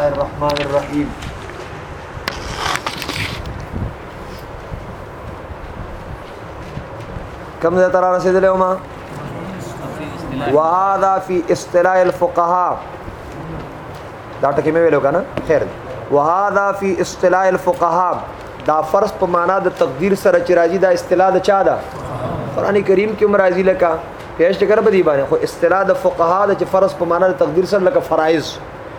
الله الرحمن الرحیم کم ځای ته را رسېدلی وم وهذا فی اصطلاح الفقهاء دا ټکی مې ویلو که نه خیر دی وهذا فی اصطلاح الفقهاء دا فرض په معنا د تقدیر سره چې راځي دا اصطلاح د چا ده قران کریم کې هم راځي لکه پیش ټکر به دی باندې خو اصطلاح د فقها د چې فرض په معنا د تقدیر سره لکه فرایض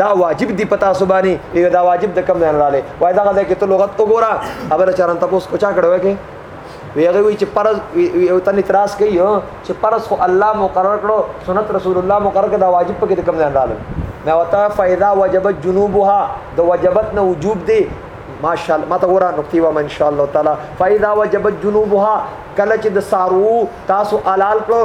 دا واجب دی پتا سو باندې یو دا واجب د کم نه رااله وای دا غځه کې ته لغت وګوره اوبه چرن تاسو کو چا کړو کې وی هغه وی چې فرض یو تن اعتراض کوي چې فرض خو الله مقرر کړو سنت رسول الله مقرر کړه دا واجب پکې د کم نه رااله ما وتا فاذا وجبت جنوبها د وجبت نه وجوب دی ماشاءالله ما ته ورا نقطې و ان شاء الله تعالی فاذا وجبت جنوبها کله چې د سارو تاسو حلال کړو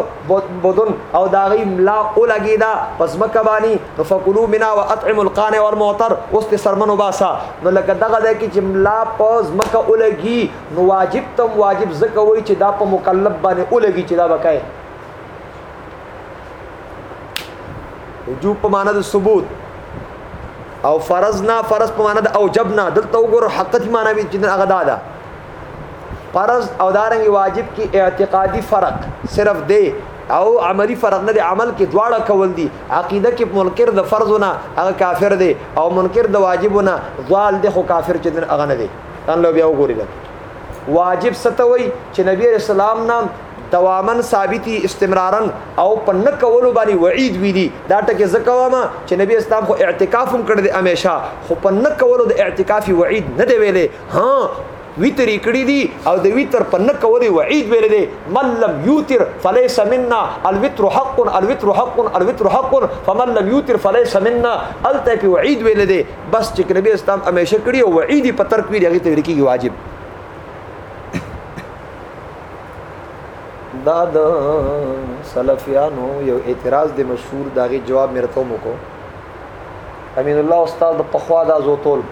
بدن او دا غي ملا اولګي دا پس مکه باندې نو فکلو منا واطعم القانع والمعتر اوس ته سرمنو باسا نو لکه دغه د کی چې ملا پس مکه اولګي نو واجب تم واجب زکه وای چې دا په مکلف باندې اولګي چې دا وکای وجوب په معنا د ثبوت او فرض نه فرض په معنا د اوجب نه دلته وګورو حقیقت معنا وی چې هغه دا ده فرض او دارنګ واجب کې اعتقادي فرق صرف دی او عملی فرق نه دی عمل کې دواړه کول دي عقیده کې منکر د فرض نه هغه کافر دی او منکر د واجب نه ضال دی خو کافر چې دن هغه نه دی ان لو بیا وګورئ واجب ستوي چې نبی رسول الله نام دوامن ثابتي استمرارا او په نه کولو باندې وعید وی دي دا ټکه زکه ما چې نبی اسلام خو اعتکاف هم کړی دی همیشه خو په نه کولو د اعتکافي وعید نه دی ویلې ها ویتر یې کړی دی او د ویتر په نه کولې وعید ویل دی من لم یوتر فلیس منا الوتر حق الوتر حق الوتر حق فمن لم یوتر فلیس منا الته په وعید ویل دی بس چې نبی اسلام همیشه کړی او وعید په ترک ویل هغه ته لیکي واجب دا د سلفیانو یو اعتراض دی مشهور داغي جواب مرته مو کو امین الله استاد په خوا دا زوتول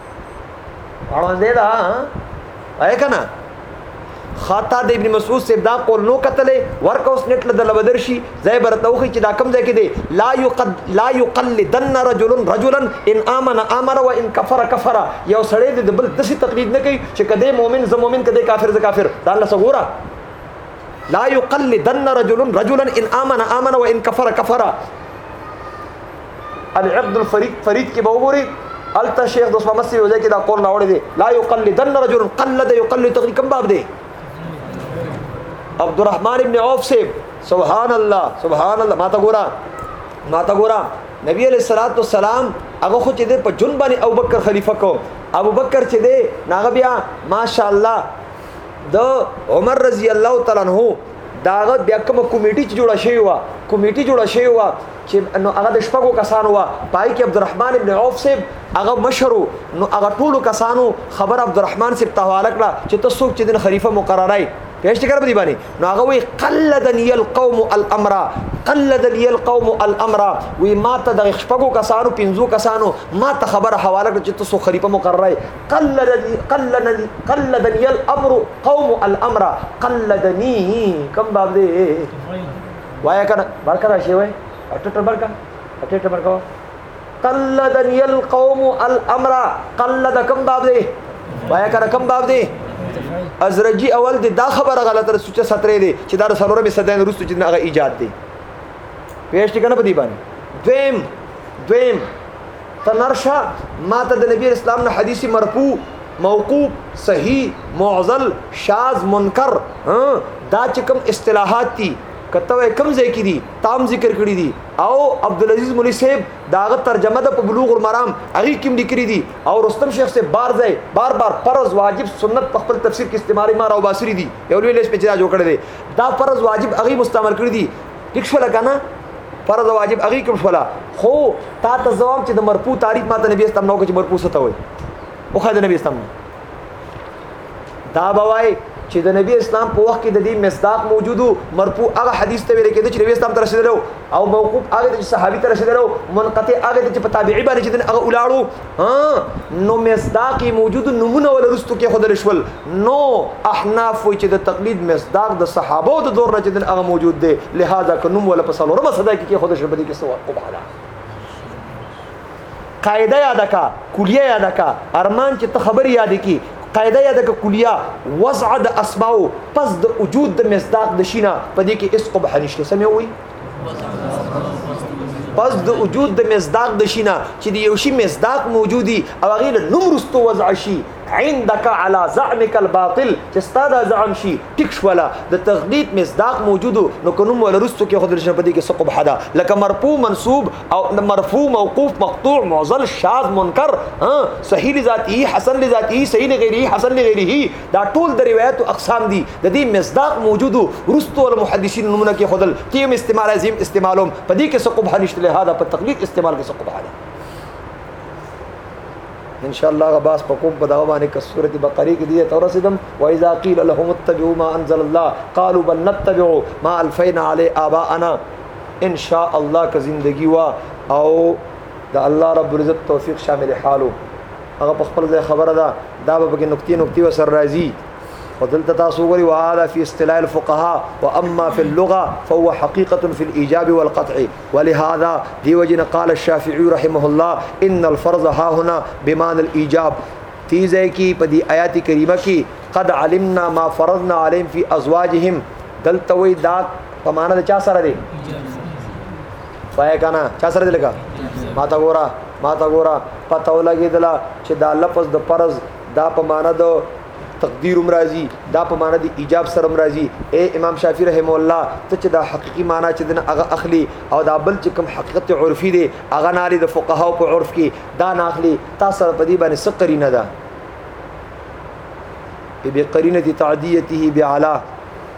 اړوند دی دا اې کنه خاطا د ابن مسعود صاحب دا قول نو کتلې ورکه اوس نت له دل بدر شي زای برته وخی چې دا کم ځای کې دی لا یقد لا یقلدن رجل رجلا ان امن امر و ان کفر کفر یو سړی د بل دسی تقلید نه کوي چې کده مؤمن ز مؤمن کده کافر ز کافر دا الله سګورا لا یقلدن رجل رجلا ان امن امن و ان کفر کفر العقد الفريد فريد کې به وګوري الته شیخ دوست محمد سی وځي کې دا قول راوړی دی لا یقلدن رجل قلد یقلد تقلید کوم باب دی عبد الرحمن ابن عوف سے سبحان الله سبحان الله ماته ګورا ماته ګورا نبی علیہ الصلوۃ والسلام هغه خو چې د په جون باندې ابوبکر خلیفہ کو ابوبکر چې دی ناغه بیا ماشاءالله د عمر رضی الله تعالی عنہ داغه بیا کوم کمیټه جوړه شوی و کمیټه جوړه شوی و چې نو هغه د شپږو کسانو وا پای کې عبدالرحمن ابن عوف صاحب هغه مشرو نو هغه ټولو کسانو خبر عبدالرحمن صاحب ته حواله کړه چې ته څوک چې دین خلیفہ مقررای پېښ کړه دی باندې نو هغه وی قلدنی القوم الامر قلدنی القوم الامر وی ما ته د شپږو کسانو پنځو کسانو ما ته خبر حواله کړه چې ته څوک خلیفہ مقررای قلدنی قلدنی قلدنی الامر قوم الامر قلدنی کم باب دی وایا کنه برکه راشي وای ټټر برکه ټټر برکه قلدنی القوم الامر قلد کم باب دی وایا کنه کم باب دی ازرجی اول دی دا خبره غلطه ده چې سترې دی چې دا سرور به صداین روستو چې هغه ایجاد دی پیش کنه په دی باندې دویم دویم ته نرشه ما ته د نبی اسلام نه حدیث مرفوع موقوف صحیح معضل شاذ منکر دا چې کوم اصطلاحات دي کته کم ځای کې دي تام ذکر کړی دي او عبد العزيز مولوي صاحب داغه ترجمه د بلوغ المرام هغه کې لیکلي دي او رستم شیخ سے بار ځای بار بار فرض واجب سنت په خپل تفسیر کې استعمالي مار او باسری دي یو لوی لیست په جوړ کړی دي دا فرض واجب هغه مستعمل کړی دي ټیک شو لګنه فرض او واجب هغه کوم شولا خو تا ته ځواب چې د مرفوع تعریف ماته نبی استم نو کې مرفوع څه ته وای او خدای نبی استم دا بوای چې د نبی اسلام په وخت کې د دې مصداق موجودو مرفوع هغه حدیث ته ویل کېده چې نبی اسلام ته رسیدلو او موقوف هغه چې صحابي ته رسیدلو منقطع هغه چې په تابعي باندې چې هغه ولاړو نو مصداق موجود نمونه ول رستو کې خدل شول نو احناف وی چې د تقلید مصداق د صحابه او د دور نه چې دن هغه موجود دی لہذا ک نوم ول په سلور مسدا کې خدل شول بده کې سو او بحدا قاعده یاد کا کلیه یاد کا ارمان چې ته خبر یاد کی قاعده یاد کا کلیه وضع د اسماء پس د وجود د مصداق د شینا په دې کې اس قبح نشته سمې وي پس د وجود د مصداق د شینا چې د یو شی مصداق موجودی او هغه له نوم رستو وضع شي عندك على زعمك الباطل چې ستاده زعم شي ټیک شولا د تغدید مصداق موجودو نو کنوم ول رستو کې خود لشن پدې کې ثقب حدا لکه مرفوع منصوب او مرفوع موقوف مقطوع معضل شاذ منکر صحیح لذاته حسن لذاته صحیح لغیره حسن لغیره دا ټول د روایت اقسام دي د دې مصداق موجودو ورستو المحدثین نمونه کې خدل تیم استعمال عظیم استعمالوم په دې کې څه قبح نشته له هدا په تقلید استعمال کې څه قبح ده ان شاء الله غباس په کوم په دغه باندې ک سورته بقره کې دي تور سیدم و اذا قيل لهم اتبعوا ما انزل الله قالوا بل نتبع ما الفينا عليه اباءنا ان شاء الله ک زندگی وا او د الله رب العزت توفیق شامل حالو هغه په خپل ځای خبره ده دا به کې نقطې نقطې وسر راځي او دلته تاسو وګورئ وهذا في اصطلاح الفقهاء واما في اللغه فهو حقيقه في الايجاب والقطع ولهذا دي وجن قال الشافعي رحمه الله ان الفرض ها هنا بمعنى الايجاب تیزه کی په دې آیات کریمه کې قد علمنا ما فرضنا عليهم في ازواجهم دلته وی دا په معنا د چا سره دی وای کنه چا سره دلګه ما تا ګورا ما تا ګورا پته ولګیدله چې دا لفظ د فرض دا په معنا د تقدیر امراضی دا په معنا د ایجاب سره امراضی اے امام شافعی رحم الله ته چې دا حقيقي معنا چې دنه هغه اخلي او دا بل چې کوم حقیقت عرفي دی هغه نالي د فقهاو په عرف کې دا ناخلي تاسو سره په دې باندې سقري نه ده بقرینه تعدیته بعلا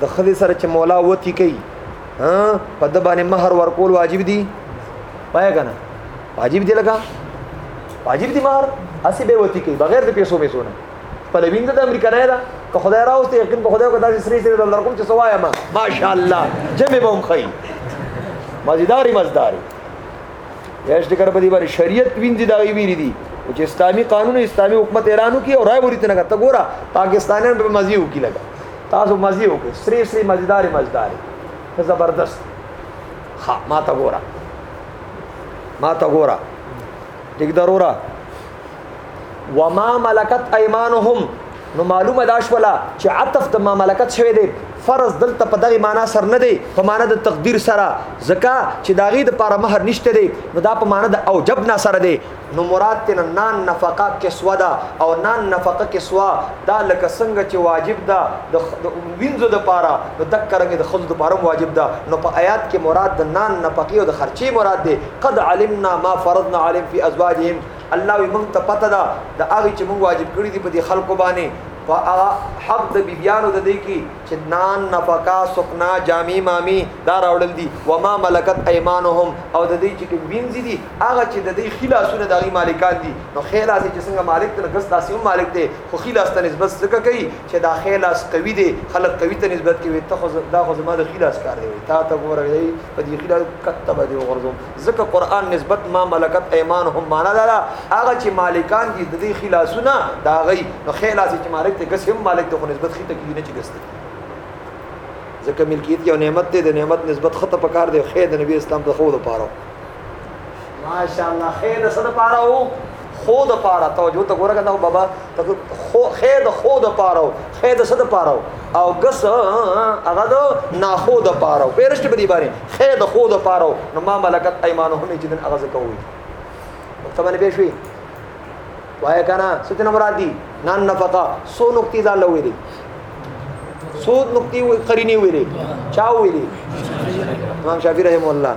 د خدي سره چې مولا وتی کوي ها په د باندې مہر ورکول واجب دي پای کنه واجب دي لګا واجب دي مہر اسی به وتی کوي بغیر د پیسو مې سونه په لوین د امریکا نه دا که خدای راوست یقین په خدای کو داسې سری سری دلر کوم چې سوایا ما ماشاءالله جمع بم خی مزیداری مزداری یاش دکر په دې باندې شریعت ویندي دا ویری دي چې اسلامي قانون اسلامي حکومت ایرانو کې او راي ورته نه تا ګورا پاکستانیان په مزي وکي لګا تاسو مزي وکړي سری سری مزیداری مزداري زبردست ها ما ته ګوره ما ته ګوره ټیک ضروره وما ملکت ايمانهم نو معلومه دا شوله چې عطف د ما ملکت شوی دی فرض دلته په دغه معنا سر نه دی په معنا د تقدیر سره زکه چې داغي د پاره مہر نشته دی نو دا په معنا د اوجب نه سره دی نو مراد تینا نان نفقه کسوه ده او نان نفقه کسوه دا لکه څنګه چې واجب ده د وینځو د پاره نو د کرنګ د خزو د پاره واجب ده نو په آیات کې مراد د نان نفقه او د خرچي مراد ده قد علمنا ما فرضنا عليهم في ازواجهم الله وي مونږ ته پته ده د هغه چې مونږ واجب کړی دي په دې خلکو باندې په هغه حق د بیبیانو د دې کې چې نان نفقا سکنا جامع مامی دا راوړل دي وما ملکت ايمانهم او د دې چې کوم وینځي دي هغه چې د دې خلا سونه د غي مالکان دي نو خلا سي چې څنګه مالک ته ګس داسې هم مالک دی خو خلا ست نسبت څه کوي چې دا خلا ست قوي دی خلک قوي ته نسبت کوي ته خو دا خو زما د خلا کار دی وي تا ته ګوره دی په دې خلا کته به دی ورزم ځکه قران نسبت ما ملکت ایمان هم معنا ده هغه چې مالکان دي د دې خلا سونه دا غي نو خلا سي چې مالک ته ګس هم مالک ته خو نسبت خي ته کوي نه چې ګس دی ځکه ملکیت یو نعمت دی د نعمت نسبت خطه پکار دی خیر د نبی اسلام د خو د پاره ماشاءالله خیر د صد پاره وو خو د پاره توجه ته ګوره کنه بابا ته خو خیر د خو د پاره وو خیر د صد پاره او ګس هغه د نا خو د پاره پیرشت به دی باندې خیر د خو د پاره نو ما ملکت ايمانهم چې دن هغه زکه وي ته باندې به شوي وای کنه ست نه مراد دي نان نفقه سو نقطې ځان لوي دي سود نقطې قرینه وي چا وي امام شافعي رحم الله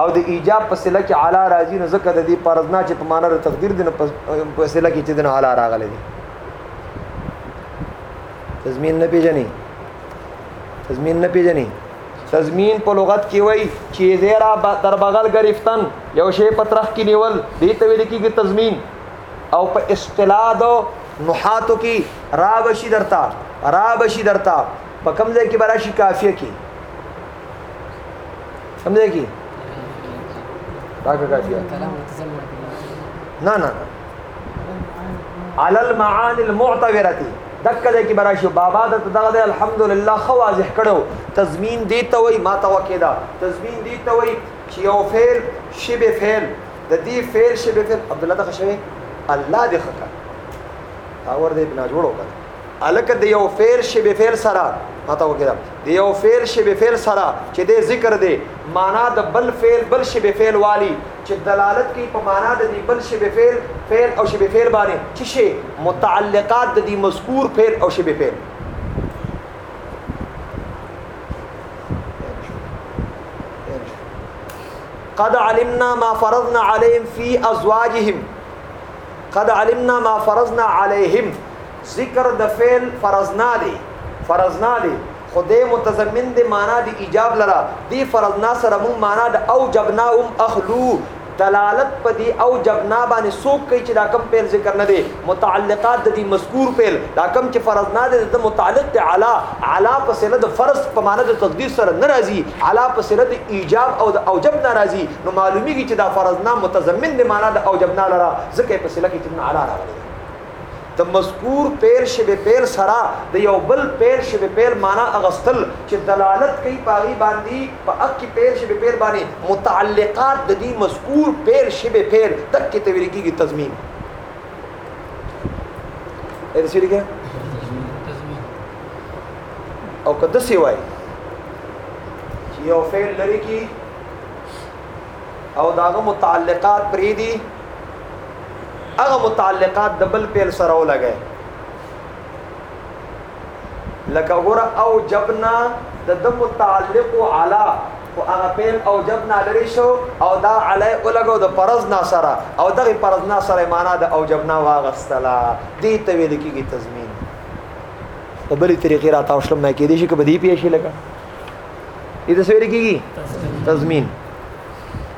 او د ایجاب په سله کې علا راځي نو ځکه د دې فرض نه چې په معنا د تقدیر د په سله کې چې د علا راغلي دي تضمین نه پیژني تضمین نه پیژني تضمین په لغت کې وای چې زیرا در بغل گرفتن یو شی په ترخ کې نیول دې ته ویل کېږي تضمین او په اصطلاح دو نحاتو کې را بشي درتا را بشي درتا په کم ځای کې براشي کافیه کې سمجھے کی نه نه علل معانی المعتبرتی دک دې کې براشي بابا د دغه د الحمدلله خو واضح کړو تضمین دی ته وای ما توقع ده تضمین دی ته وای چې یو فعل شبه فعل د دې فعل شبه فعل عبد الله دغه شوی الله دې خکا تا ور دې بنا جوړو کړ الکه د یو فعل شی به فعل سره پته وګرم د یو فعل شی به فعل سره چې د ذکر دی معنا د بل فعل بل شی به فعل والی چې دلالت کوي په معنا د دې بل شی به فعل فعل او شی به فعل باندې چې شی متعلقات د دې مذکور فعل او شی به فعل قد علمنا ما فرضنا عليهم في ازواجهم قد علمنا ما فرضنا عليهم ذکر د فعل فرض نه دی فرض نه دی خو د متضمن د معنا د ایجاب لره دی فرض نه سره مون معنا د او جبنا هم اخلو دلالت په دی او جبنا باندې سوک کوي چې دا کم فعل ذکر نه دی متعلقات د دې مذکور فعل دا کم چې فرض نه دی د متعلق ته علا علا په سره د فرض په معنی د تقدیر سره ناراضي علا په سره د ایجاب او د اوجب ناراضي نو معلومیږي چې دا فرض نه متضمن دی معنا د اوجب نه لره ځکه په سره کې چې علا راغلی د مذکور پیل شوی پیل سره د یو بل پیل شوی پیل معنا اغستل چې دلالت کوي په هغې باندې په حق کې پیل شوی پیل باندې متعلقات د دې مذکور پیل شوی پیل دقې ته ویل کېږي تضمین اې څه لګیا او که داسې وای چې یو فعل لري کی او داغه متعلقات پرې دي هغه متعلقات د بل پیل سره ولګي لکه ګور او جبنا د د متعلق علا او هغه پیل او جبنا لري شو او دا علی ولګو د فرض نا سره او دغه فرض نا سره معنا د او جبنا واغستلا دې ته ویل کېږي تضمین په بلې طریقې را تاو شلم نه کېدې شي که په دې پیښې لګا دې ته ویل کېږي تضمین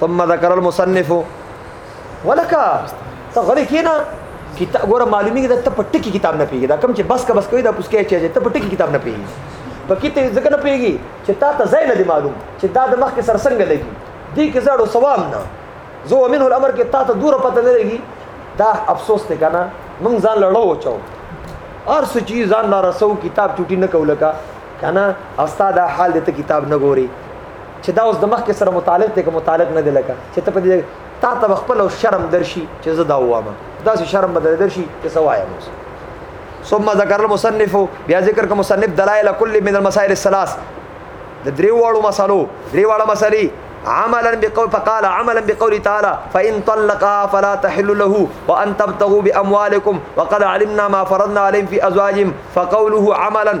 ثم ذکر المصنف ولکه ته غلی کینا کتاب ګوره معلومیږي دا ته په ټکی کتاب نه پیږي دا کم چې بس کا بس کوي دا پوسکه چې ته په ټکی کتاب نه پیږي په کې ته ځکه نه پیږي چې تا ته ځای نه دی معلوم چې دا د مخ کې سر څنګه لګي دې کې زړو سوام نه زو منه الامر کې تا ته دوره پته نه لګي دا افسوس ته کنه مونږ ځان لړو وچاو ار څه چی ځان را رسو کتاب چټي نه کوله کا کنه استاد حال دې ته کتاب نه ګوري چې دا اوس د مخکې سره متعلق دی که متعلق نه دی لکه چې ته په دې تا ته خپل او شرم درشي چې زه دا وایم دا سه شرم بدل درشي چې سه وایم ثم ذکر المصنف بیا ذکر کوم مصنف دلائل کل من المسائل الثلاث د درې واړو مسالو درې واړه مسالې عملا بقول فقال عملا بقول تعالى فإن طلقها فلا تحل له وأن تبتغوا بأموالكم وقد علمنا ما فرضنا عليهم في أزواجهم فقوله عملا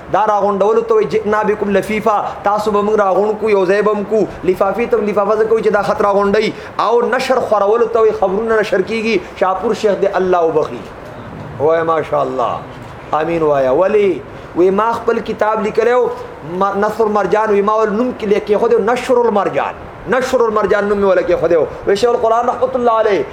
دا راغونډولو ته جئنا بكم لفيفا تاسو به موږ راغون کو یو ځای بم کو لفافي تم لفافه زکو چې دا خطر غونډي او نشر خورولو ته خبرونه نشر کیږي شاپور شیخ دې الله وبخي وای ماشاء الله امين وای ولی وی ما خپل کتاب لیکلو نصر مرجان وی ما ول نوم کې لیکي خو دې نشر المرجان نشر المرجان نوم ولا کې خو دې وی شیخ القران رحمت الله عليه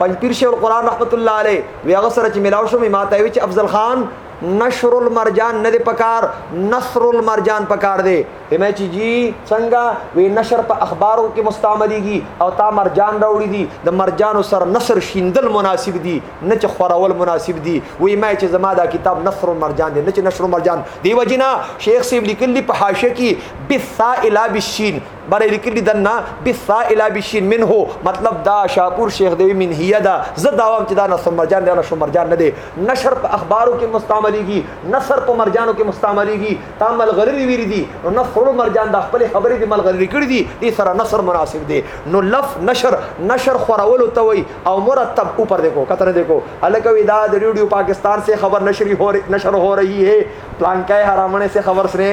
پنځپیر شیخ القران رحمت الله عليه وی هغه سره چې ملاو شو ما ته وی چې افضل خان نشر المرجان نه دی پکار نصر المرجان پکار دی همه چې جی څنګه وی نشر په اخبارو کې مستعمليږي او تا مرجان راوړي دي د مرجانو سره نصر شیندل مناسب دي نه چې خورول مناسب دي وی ما چې زما دا کتاب نصر المرجان دی نه چې نشر المرجان دی وجنا شیخ سیب لیکلی په حاشیه کې بالثاء لا بالشین برای لیکلی دنا بالثاء الى بشین منه مطلب دا شاپور شیخ دی من هي دا زه داوام چې دا نصر مرجان دی نشو مرجان نه دی نشر په اخبارو کې مستعمليږي نصر په مرجانو کې مستعمليږي تا ملغلری ویری دي نو نصر مرجان دا خپل خبرې دی ملغلری کړی دي دې سره نصر مناسب دی نو لف نشر نشر خورولو ته وي او مرتب اوپر دیکھو کتر دیکھو الکه ودا د ریډیو پاکستان سے خبر نشری ہو نشر ہو رہی ہے پلان کا حرامنے سے خبر سنے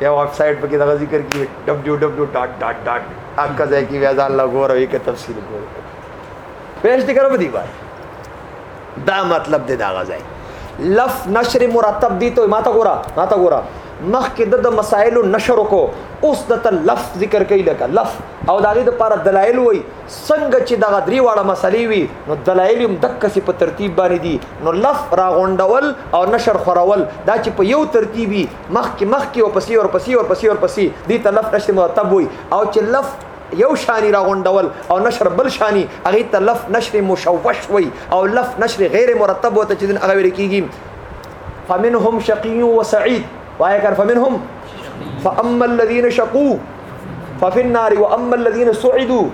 یو ویب سایټ پکې دغه ذکر کی www.dot.dot اګه ځای کې بیا ځان لا غوړ وی کې تفصیل کوی پېښ دې کړو دی بار دا مطلب دې دا غځای لف نشر مرتب دی ته ماته ګورا ماته ګورا مخ کې د مسائل نشر کو اوس د ته لف ذکر کوي لکه لف او د دې لپاره دلایل وای څنګه چې دغه درې واړه مسلې وي نو دلایل هم دک سي په ترتیب باندې دي نو لف راغونډول او نشر خورول دا چې په یو ترتیبي مخکې مخکې او پسې او پسې او پسې او پسې دې ته لف نشر مرتب وي او چې لف یو شانی راغونډول او نشر بل شانی هغه ته لف نشر مشوش وي او لف نشر غیر مرتب وته چې دن هغه ویل کیږي فمنهم شقي وسعيد وای کار فمنهم فاما الذين شقوا ففي النار واما الذين سعدوا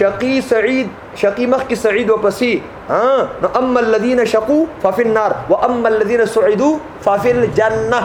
شقي سعيد شقی مخ کی سعید و پسی نو اما الذین شقو ففی النار و اما الذین سعیدو ففی الجنه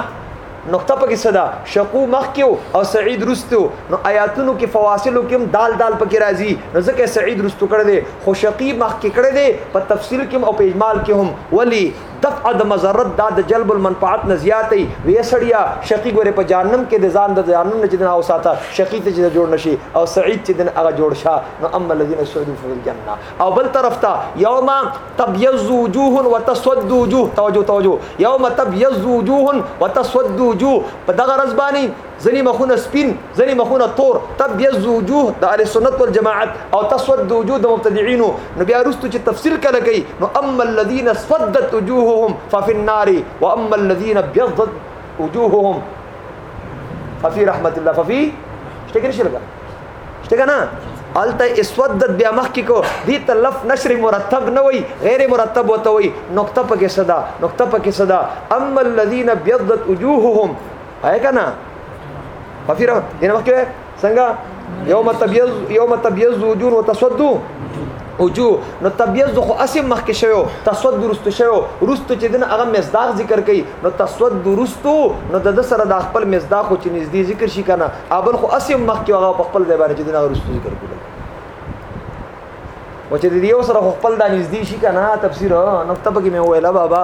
نقطه پکې صدا شقو مخ کې او سعید رستو نو آیاتونو کې فواصلو کې هم دال دال پکې راځي نو ځکه سعید رستو کړی دی خو شقی مخ کې کړی دی په تفصیل کې او په اجمال کې هم ولی دفع د مضرت دا د جلب المنفعت نه زیات وي وی سړیا شقی ګوره په جهنم کې د ځان د جهنم نه چې نه اوساته شقی ته چې جوړ نشي او سعید چې دن هغه جوړ شه نو اما الذين سعدوا في الجنه او بل طرف ته یوم تبيض وجوه وتسود وجوه توجه توجه یوم تبيض وجوه وتسود وجوه په دغه رزبانی ځنی مخونه سپین ځنی مخونه تور تبيز وجوه د اهل سنت والجماعت او تسود وجوه د مبتدعين نو بیا رستو چې تفصیل کله کوي نو اما الذين سودت وجوههم ففي النار واما الذين بيضت وجوههم ففي رحمت الله ففي شته کې شرګه شته کنه الته اسودت بیا مخ کې کو دي تلف نشر مرتب نه وي غیر مرتب وته وي نقطه پکې صدا نقطه پکې صدا اما الذين بيضت وجوههم آیا کنه افیر ان وخت کې څنګه یوم تبیز یوم تبیز وجوه وتسدو اوجو نو تبیز خو اسیم مخ کې شوی تسود درست شوی رست چې دن هغه مزداق ذکر کړي نو تسود درست نو د سره د خپل مزداق چې نږدې ذکر شي کنه ابل خو اسیم مخ کې هغه په خپل ځای باندې چې دن هغه رست ذکر کړي و چې د یو سره خپل د نږدې شي کنه تفسیر نو تبګي مې ویلا بابا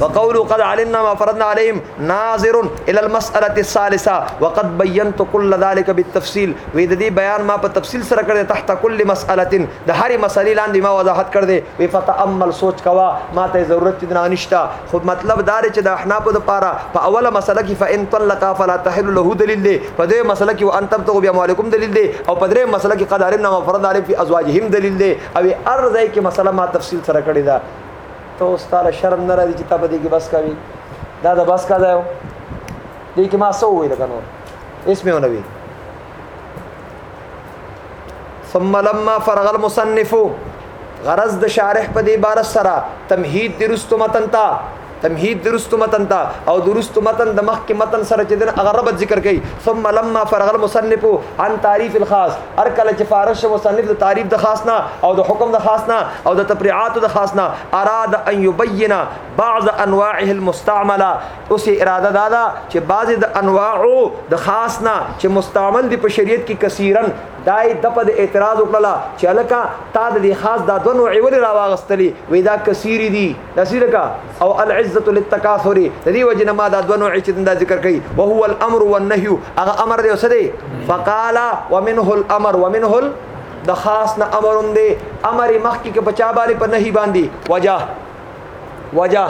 وقولوا قد علمنا ما فرضنا عليهم ناظر الى المساله الثالثه وقد بينت كل ذلك بالتفصيل وې د دې بیان ما په تفصیل سره کړی تحت كل مساله د هرې مسلې لاندې ما وضاحت کړ دې وې فتامل سوچ کوا ما ته ضرورت دې نه نشته خو مطلب دا چې د احناف د پاره په اوله مسله کې فان طلق فلا تحل له دلیل دی په دې مسله کې وان تبتغوا بیا مالکم دلیل دی او په دې مسله کې قد علمنا ما فرضنا عليهم في ازواجهم دلیل دی او ارزه کې مسله ما تفصیل سره کړی دا ته اوس تعالی شرم نه راځي چې تا په دې کې بس کوي دا د بس کا ځای و دې کې ما څه وویل که نور هېڅ مې ونه ویل ثم لما فرغ المصنف غرض د شارح په دې بار سره تمهید درست متن تا تمهید درست متن تا او درست متن د مخ کې متن سره چې دن هغه ربط ذکر کړي ثم لما فرغ المصنف عن تعریف الخاص هر کله چې فارغ شو مصنف د تعریف د خاص نه او د حکم د خاص نه او د تفریعات د خاص نه اراد ان یبین بعض انواعه المستعمله اوس اراده دا ده چې بعض د انواعو د خاص نه چې مستعمل دي په شریعت کې کثیرن دای د په اعتراض وکړه چې الکه تا د خاص د دونو عیول راواغستلی وې دا کثیر دي داسې لکه او العزه للتکاثر د دې وجه نه ما دا دوه نوع چې دا ذکر کړي او هو الامر والنهي هغه امر دی وسه دی فقال ومنه الامر ومنه ال د خاص نه امرون دی امر مخکې کې بچا باندې په نهي باندې وجه وجه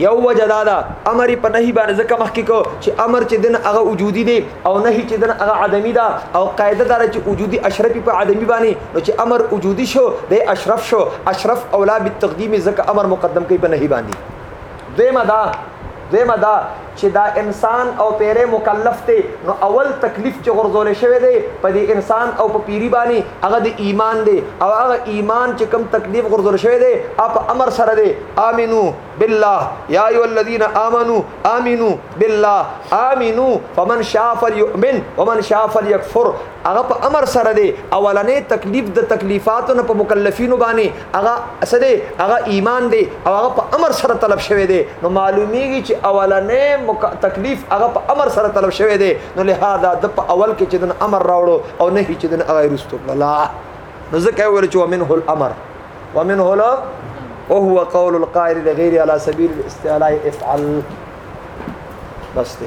یو وجه دا ده امر په نهي باندې ځکه مخکې کو چې امر چې دن هغه وجودي دی او نه چې دن هغه عدمی ده او قاعده دار چې وجودي اشرفي په عدمی باندې نو چې امر وجودي شو د اشرف شو اشرف اولا بالتقدیم ځکه امر مقدم کوي په نهي باندې دیمه دا دیمه دا چې دا انسان او پیره مکلف دی نو اول تکلیف چې غرزول شوی دی په دې انسان او په پیری باندې هغه د ایمان دی او هغه ایمان چې کم تکلیف غرزول شوی دی اپ امر سره دی امنو بالله يا ايها الذين امنوا امنوا بالله امنوا فمن شاء فليؤمن ومن شاء فليكفر هغه په امر سره دی اولنې تکلیف د تکلیفاتو نه په مکلفینو باندې هغه سره هغه ایمان دی او هغه په امر سره طلب شوی دی نو معلومیږي چې اولنې مک... تکلیف هغه په امر سره طلب شوی دی نو لهدا د په اول کې چې د امر راوړو او نه هیڅ د هغه رستو بلا نو ځکه ویل چې ومنه الامر ومنه لا وهو قول القائل لغير على سبيل الاستعلاء افعل بس ده